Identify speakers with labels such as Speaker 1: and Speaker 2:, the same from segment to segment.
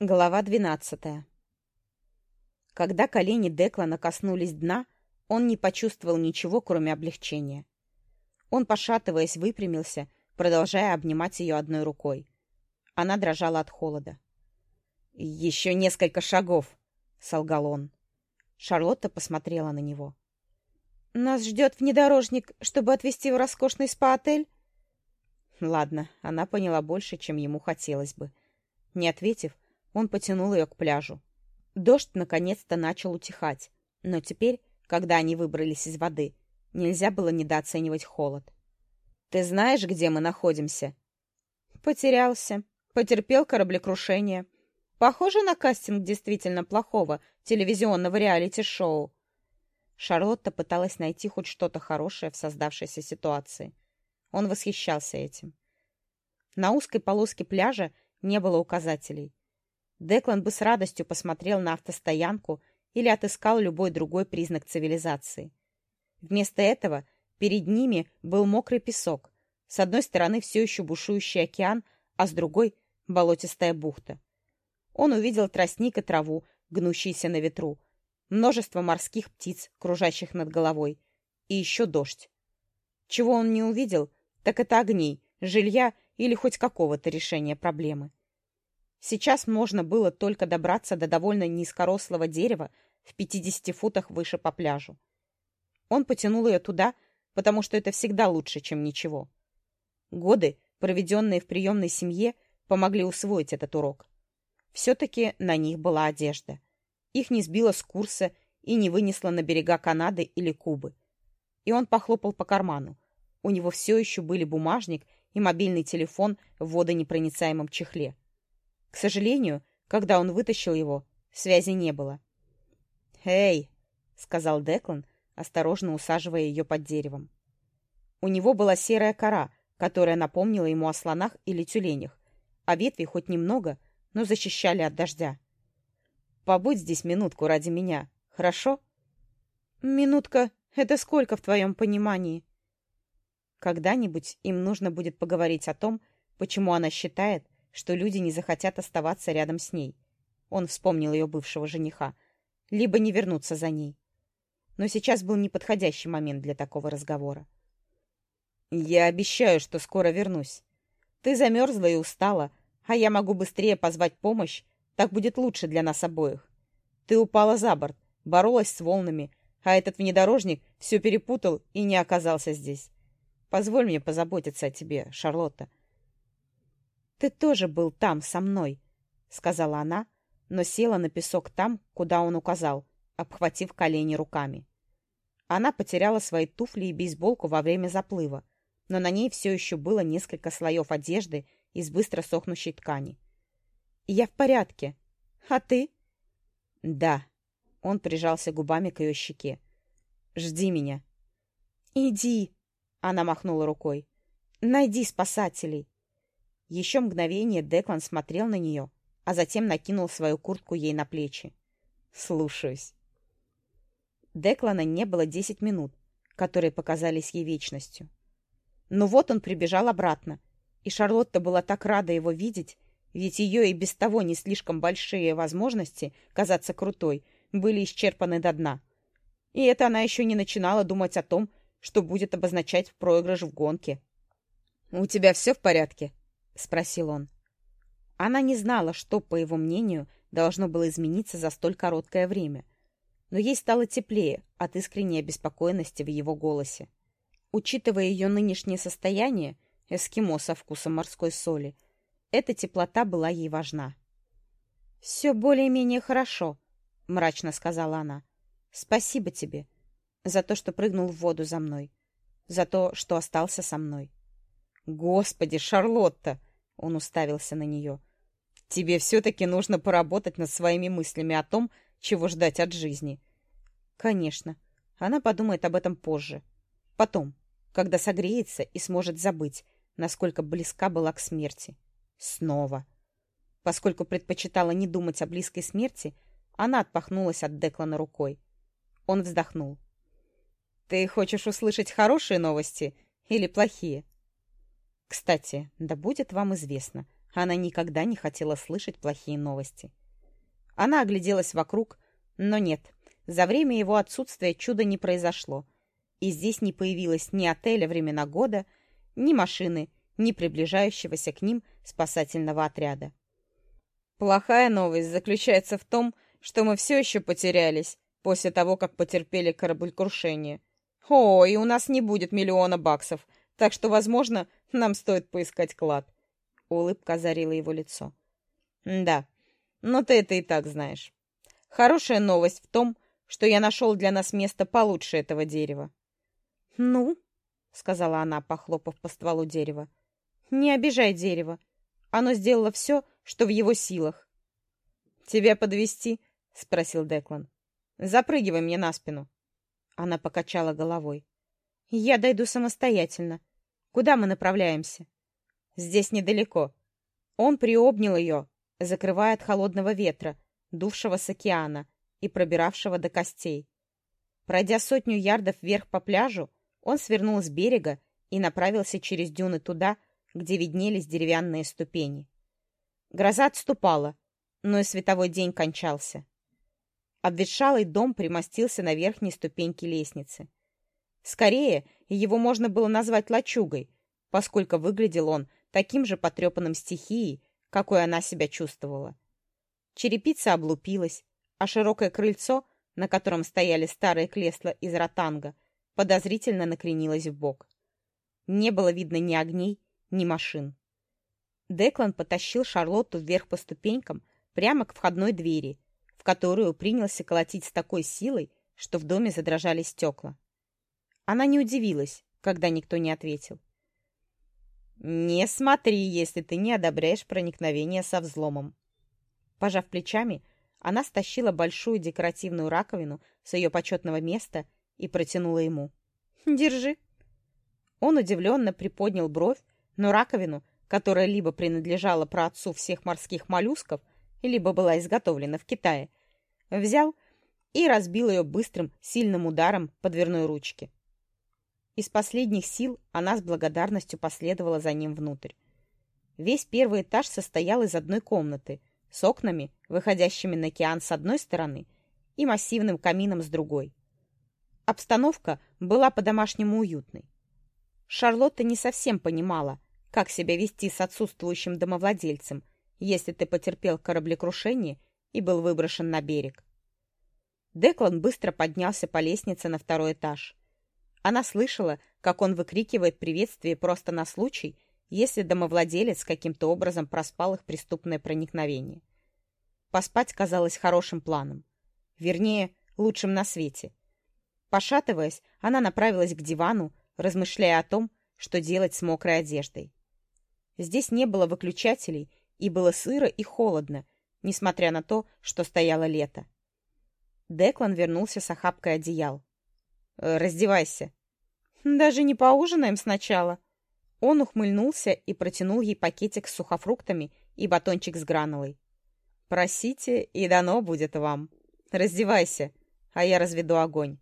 Speaker 1: Глава двенадцатая. Когда колени Деклана коснулись дна, он не почувствовал ничего, кроме облегчения. Он, пошатываясь, выпрямился, продолжая обнимать ее одной рукой. Она дрожала от холода. «Еще несколько шагов», — солгал он. Шарлотта посмотрела на него. «Нас ждет внедорожник, чтобы отвезти в роскошный спа-отель?» Ладно, она поняла больше, чем ему хотелось бы. Не ответив, он потянул ее к пляжу. Дождь наконец-то начал утихать, но теперь, когда они выбрались из воды, нельзя было недооценивать холод. «Ты знаешь, где мы находимся?» «Потерялся. Потерпел кораблекрушение. Похоже на кастинг действительно плохого телевизионного реалити-шоу». Шарлотта пыталась найти хоть что-то хорошее в создавшейся ситуации. Он восхищался этим. На узкой полоске пляжа не было указателей. Деклан бы с радостью посмотрел на автостоянку или отыскал любой другой признак цивилизации. Вместо этого перед ними был мокрый песок, с одной стороны все еще бушующий океан, а с другой — болотистая бухта. Он увидел тростник и траву, гнущиеся на ветру, множество морских птиц, кружащих над головой, и еще дождь. Чего он не увидел, так это огней, жилья или хоть какого-то решения проблемы. Сейчас можно было только добраться до довольно низкорослого дерева в 50 футах выше по пляжу. Он потянул ее туда, потому что это всегда лучше, чем ничего. Годы, проведенные в приемной семье, помогли усвоить этот урок. Все-таки на них была одежда. Их не сбило с курса и не вынесло на берега Канады или Кубы. И он похлопал по карману. У него все еще были бумажник и мобильный телефон в водонепроницаемом чехле. К сожалению, когда он вытащил его, связи не было. «Эй!» — сказал Деклан, осторожно усаживая ее под деревом. У него была серая кора, которая напомнила ему о слонах или тюленях, а ветви хоть немного, но защищали от дождя. «Побудь здесь минутку ради меня, хорошо?» «Минутка — это сколько в твоем понимании?» Когда-нибудь им нужно будет поговорить о том, почему она считает, что люди не захотят оставаться рядом с ней. Он вспомнил ее бывшего жениха. Либо не вернуться за ней. Но сейчас был неподходящий момент для такого разговора. «Я обещаю, что скоро вернусь. Ты замерзла и устала, а я могу быстрее позвать помощь, так будет лучше для нас обоих. Ты упала за борт, боролась с волнами, а этот внедорожник все перепутал и не оказался здесь. Позволь мне позаботиться о тебе, Шарлотта. «Ты тоже был там, со мной», — сказала она, но села на песок там, куда он указал, обхватив колени руками. Она потеряла свои туфли и бейсболку во время заплыва, но на ней все еще было несколько слоев одежды из быстро сохнущей ткани. «Я в порядке. А ты?» «Да». Он прижался губами к ее щеке. «Жди меня». «Иди», — она махнула рукой. «Найди спасателей». Еще мгновение Деклан смотрел на нее, а затем накинул свою куртку ей на плечи. «Слушаюсь». Деклана не было десять минут, которые показались ей вечностью. Но вот он прибежал обратно, и Шарлотта была так рада его видеть, ведь ее и без того не слишком большие возможности казаться крутой были исчерпаны до дна. И это она еще не начинала думать о том, что будет обозначать проигрыш в гонке. «У тебя все в порядке?» — спросил он. Она не знала, что, по его мнению, должно было измениться за столь короткое время. Но ей стало теплее от искренней обеспокоенности в его голосе. Учитывая ее нынешнее состояние, эскимо со вкусом морской соли, эта теплота была ей важна. «Все более-менее хорошо», — мрачно сказала она. «Спасибо тебе за то, что прыгнул в воду за мной, за то, что остался со мной». «Господи, Шарлотта!» Он уставился на нее. «Тебе все-таки нужно поработать над своими мыслями о том, чего ждать от жизни». «Конечно. Она подумает об этом позже. Потом, когда согреется и сможет забыть, насколько близка была к смерти. Снова. Поскольку предпочитала не думать о близкой смерти, она отпахнулась от Деклана рукой. Он вздохнул. «Ты хочешь услышать хорошие новости или плохие?» Кстати, да будет вам известно, Она никогда не хотела слышать плохие новости. Она огляделась вокруг, но нет, за время его отсутствия чуда не произошло, и здесь не появилось ни отеля времена года, ни машины, ни приближающегося к ним спасательного отряда. Плохая новость заключается в том, что мы все еще потерялись после того, как потерпели кораблекрушение. О, и у нас не будет миллиона баксов, так что, возможно, нам стоит поискать клад. Улыбка озарила его лицо. Да, но ты это и так знаешь. Хорошая новость в том, что я нашел для нас место получше этого дерева. Ну, сказала она, похлопав по стволу дерева, не обижай дерево. Оно сделало все, что в его силах. Тебя подвести? спросил Деклан. Запрыгивай мне на спину. Она покачала головой. Я дойду самостоятельно. Куда мы направляемся? Здесь недалеко. Он приобнял ее, закрывая от холодного ветра, дувшего с океана и пробиравшего до костей. Пройдя сотню ярдов вверх по пляжу, он свернул с берега и направился через дюны туда, где виднелись деревянные ступени. Гроза отступала, но и световой день кончался. Обветшалый дом примостился на верхней ступеньке лестницы. Скорее, его можно было назвать лачугой, поскольку выглядел он таким же потрепанным стихией, какой она себя чувствовала. Черепица облупилась, а широкое крыльцо, на котором стояли старые кресла из ротанга, подозрительно накренилось в бок. Не было видно ни огней, ни машин. Деклан потащил Шарлотту вверх по ступенькам прямо к входной двери, в которую принялся колотить с такой силой, что в доме задрожали стекла. Она не удивилась, когда никто не ответил. «Не смотри, если ты не одобряешь проникновение со взломом». Пожав плечами, она стащила большую декоративную раковину с ее почетного места и протянула ему. «Держи». Он удивленно приподнял бровь, но раковину, которая либо принадлежала праотцу всех морских моллюсков, либо была изготовлена в Китае, взял и разбил ее быстрым, сильным ударом по дверной ручке. Из последних сил она с благодарностью последовала за ним внутрь. Весь первый этаж состоял из одной комнаты, с окнами, выходящими на океан с одной стороны, и массивным камином с другой. Обстановка была по-домашнему уютной. Шарлотта не совсем понимала, как себя вести с отсутствующим домовладельцем – если ты потерпел кораблекрушение и был выброшен на берег. Деклан быстро поднялся по лестнице на второй этаж. Она слышала, как он выкрикивает приветствие просто на случай, если домовладелец каким-то образом проспал их преступное проникновение. Поспать казалось хорошим планом. Вернее, лучшим на свете. Пошатываясь, она направилась к дивану, размышляя о том, что делать с мокрой одеждой. Здесь не было выключателей, и было сыро и холодно, несмотря на то, что стояло лето. Деклан вернулся с охапкой одеял. «Э, «Раздевайся». «Даже не поужинаем сначала?» Он ухмыльнулся и протянул ей пакетик с сухофруктами и батончик с гранулой. «Просите, и дано будет вам. Раздевайся, а я разведу огонь».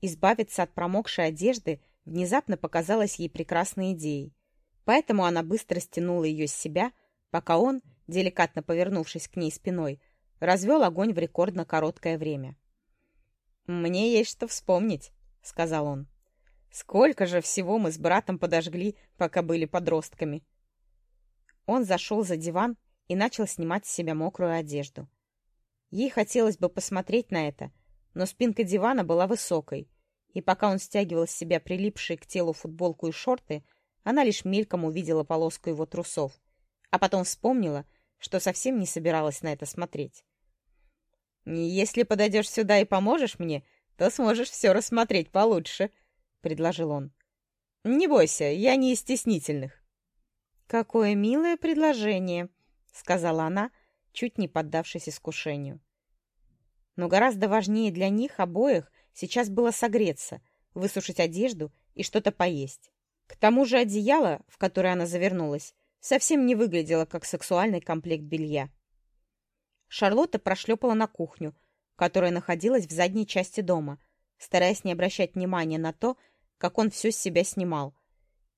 Speaker 1: Избавиться от промокшей одежды внезапно показалась ей прекрасной идеей, поэтому она быстро стянула ее с себя, пока он, деликатно повернувшись к ней спиной, развел огонь в рекордно короткое время. «Мне есть что вспомнить», — сказал он. «Сколько же всего мы с братом подожгли, пока были подростками». Он зашел за диван и начал снимать с себя мокрую одежду. Ей хотелось бы посмотреть на это, но спинка дивана была высокой, и пока он стягивал с себя прилипшие к телу футболку и шорты, она лишь мельком увидела полоску его трусов, а потом вспомнила, что совсем не собиралась на это смотреть. «Если подойдешь сюда и поможешь мне, то сможешь все рассмотреть получше», — предложил он. «Не бойся, я не из стеснительных». «Какое милое предложение», — сказала она, чуть не поддавшись искушению. Но гораздо важнее для них обоих сейчас было согреться, высушить одежду и что-то поесть. К тому же одеяло, в которое она завернулась, совсем не выглядела как сексуальный комплект белья. Шарлотта прошлепала на кухню, которая находилась в задней части дома, стараясь не обращать внимания на то, как он все с себя снимал,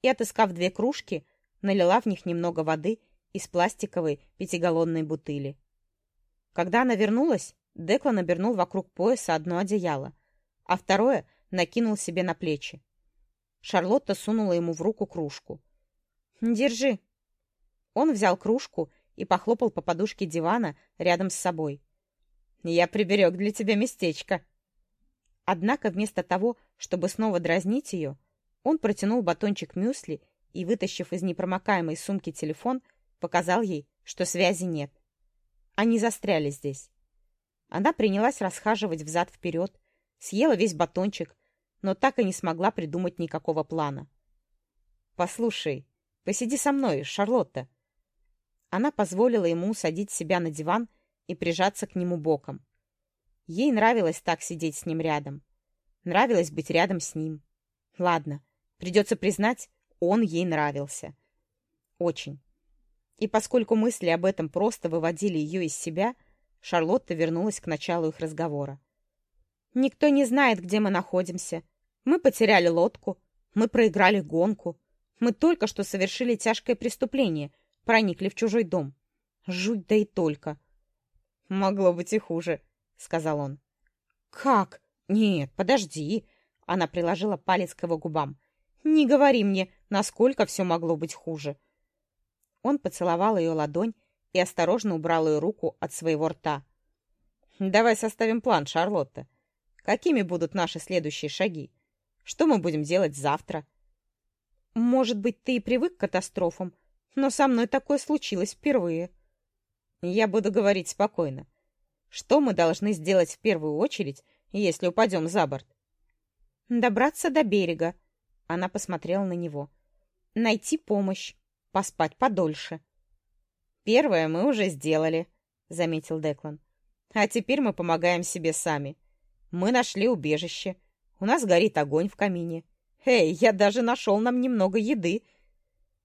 Speaker 1: и, отыскав две кружки, налила в них немного воды из пластиковой пятигаллонной бутыли. Когда она вернулась, Деклан набернул вокруг пояса одно одеяло, а второе накинул себе на плечи. Шарлотта сунула ему в руку кружку. «Держи». Он взял кружку и похлопал по подушке дивана рядом с собой. «Я приберег для тебя местечко». Однако вместо того, чтобы снова дразнить ее, он протянул батончик мюсли и, вытащив из непромокаемой сумки телефон, показал ей, что связи нет. Они застряли здесь. Она принялась расхаживать взад-вперед, съела весь батончик, но так и не смогла придумать никакого плана. «Послушай, посиди со мной, Шарлотта», она позволила ему усадить себя на диван и прижаться к нему боком. Ей нравилось так сидеть с ним рядом. Нравилось быть рядом с ним. Ладно, придется признать, он ей нравился. Очень. И поскольку мысли об этом просто выводили ее из себя, Шарлотта вернулась к началу их разговора. «Никто не знает, где мы находимся. Мы потеряли лодку. Мы проиграли гонку. Мы только что совершили тяжкое преступление — проникли в чужой дом. Жуть да и только. «Могло быть и хуже», — сказал он. «Как? Нет, подожди». Она приложила палец к его губам. «Не говори мне, насколько все могло быть хуже». Он поцеловал ее ладонь и осторожно убрал ее руку от своего рта. «Давай составим план, Шарлотта. Какими будут наши следующие шаги? Что мы будем делать завтра?» «Может быть, ты и привык к катастрофам, но со мной такое случилось впервые. Я буду говорить спокойно. Что мы должны сделать в первую очередь, если упадем за борт? Добраться до берега. Она посмотрела на него. Найти помощь. Поспать подольше. Первое мы уже сделали, заметил Деклан. А теперь мы помогаем себе сами. Мы нашли убежище. У нас горит огонь в камине. Эй, я даже нашел нам немного еды.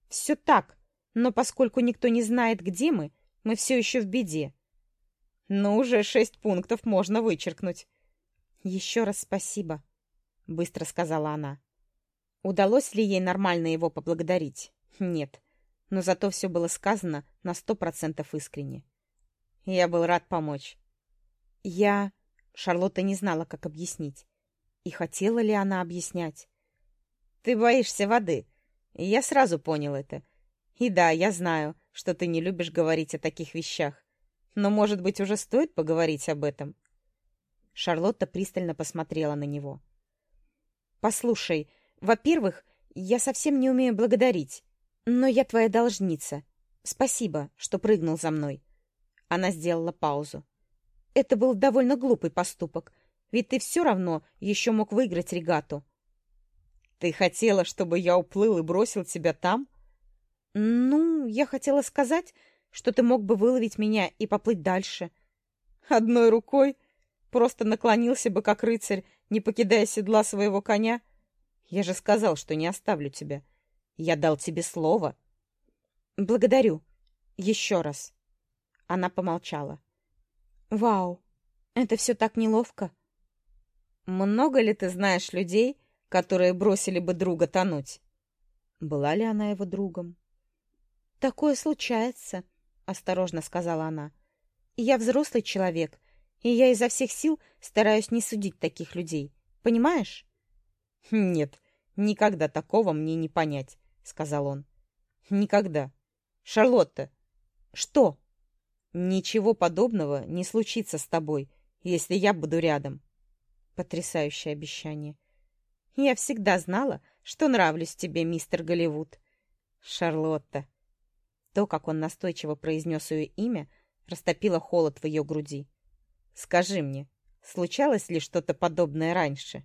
Speaker 1: Все так, но поскольку никто не знает, где мы, мы все еще в беде. Но уже шесть пунктов можно вычеркнуть. Еще раз спасибо, — быстро сказала она. Удалось ли ей нормально его поблагодарить? Нет. Но зато все было сказано на сто процентов искренне. Я был рад помочь. Я... Шарлотта не знала, как объяснить. И хотела ли она объяснять? Ты боишься воды. Я сразу понял это. — и да, я знаю, что ты не любишь говорить о таких вещах. Но, может быть, уже стоит поговорить об этом?» Шарлотта пристально посмотрела на него. «Послушай, во-первых, я совсем не умею благодарить, но я твоя должница. Спасибо, что прыгнул за мной». Она сделала паузу. «Это был довольно глупый поступок, ведь ты все равно еще мог выиграть регату». «Ты хотела, чтобы я уплыл и бросил тебя там?» «Ну, я хотела сказать, что ты мог бы выловить меня и поплыть дальше». «Одной рукой? Просто наклонился бы, как рыцарь, не покидая седла своего коня? Я же сказал, что не оставлю тебя. Я дал тебе слово». «Благодарю. Еще раз». Она помолчала. «Вау, это все так неловко». «Много ли ты знаешь людей, которые бросили бы друга тонуть?» Была ли она его другом? «Такое случается», — осторожно сказала она. «Я взрослый человек, и я изо всех сил стараюсь не судить таких людей. Понимаешь?» «Нет, никогда такого мне не понять», — сказал он. «Никогда. Шарлотта!» «Что?» «Ничего подобного не случится с тобой, если я буду рядом». Потрясающее обещание. «Я всегда знала, что нравлюсь тебе, мистер Голливуд». «Шарлотта!» То, как он настойчиво произнес ее имя, растопило холод в ее груди. «Скажи мне, случалось ли что-то подобное раньше?»